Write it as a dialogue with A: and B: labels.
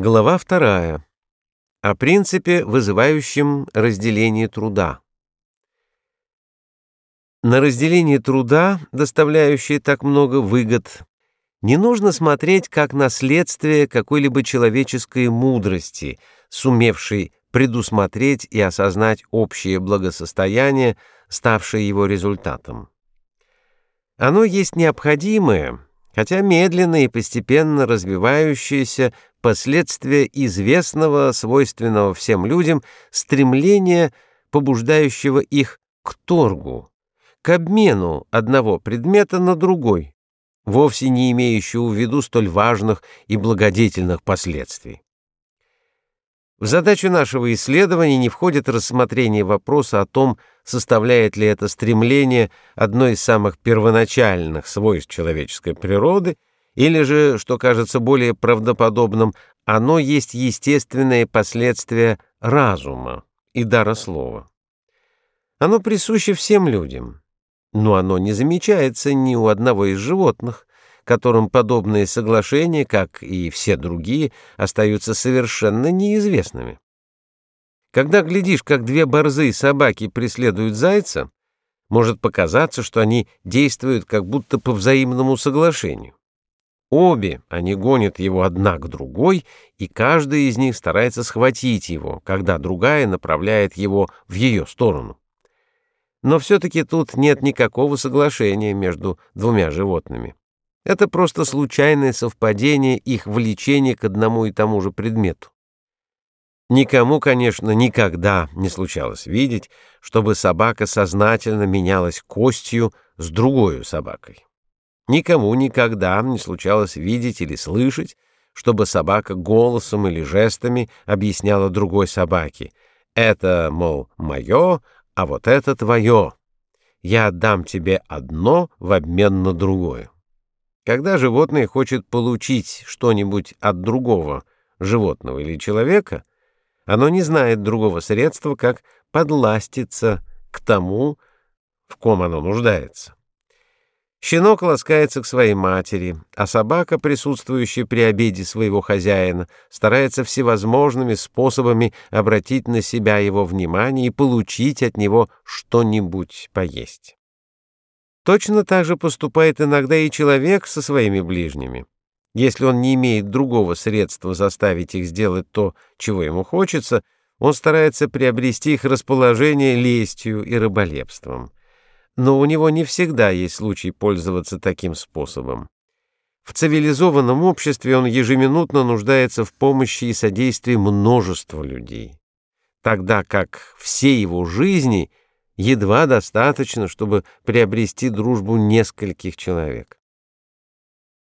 A: Глава вторая. О принципе, вызывающем разделение труда. На разделение труда, доставляющее так много выгод, не нужно смотреть как на следствие какой-либо человеческой мудрости, сумевшей предусмотреть и осознать общее благосостояние, ставшее его результатом. Оно есть необходимое, хотя медленно и постепенно развивающееся последствия известного, свойственного всем людям, стремления, побуждающего их к торгу, к обмену одного предмета на другой, вовсе не имеющего в виду столь важных и благодетельных последствий. В задачу нашего исследования не входит рассмотрение вопроса о том, составляет ли это стремление одно из самых первоначальных свойств человеческой природы, или же, что кажется более правдоподобным, оно есть естественное последствие разума и дара слова. Оно присуще всем людям, но оно не замечается ни у одного из животных, которым подобные соглашения, как и все другие, остаются совершенно неизвестными. Когда глядишь, как две борзые собаки преследуют зайца, может показаться, что они действуют как будто по взаимному соглашению. Обе они гонят его одна к другой, и каждая из них старается схватить его, когда другая направляет его в ее сторону. Но все-таки тут нет никакого соглашения между двумя животными. Это просто случайное совпадение их влечения к одному и тому же предмету. Никому, конечно, никогда не случалось видеть, чтобы собака сознательно менялась костью с другой собакой. Никому никогда не случалось видеть или слышать, чтобы собака голосом или жестами объясняла другой собаке «это, мол, мое, а вот это твое. Я отдам тебе одно в обмен на другое». Когда животное хочет получить что-нибудь от другого животного или человека, оно не знает другого средства, как подластиться к тому, в ком оно нуждается. Щенок ласкается к своей матери, а собака, присутствующая при обеде своего хозяина, старается всевозможными способами обратить на себя его внимание и получить от него что-нибудь поесть. Точно так же поступает иногда и человек со своими ближними. Если он не имеет другого средства заставить их сделать то, чего ему хочется, он старается приобрести их расположение лестью и рыболепством. Но у него не всегда есть случай пользоваться таким способом. В цивилизованном обществе он ежеминутно нуждается в помощи и содействии множества людей, тогда как все его жизни — едва достаточно, чтобы приобрести дружбу нескольких человек.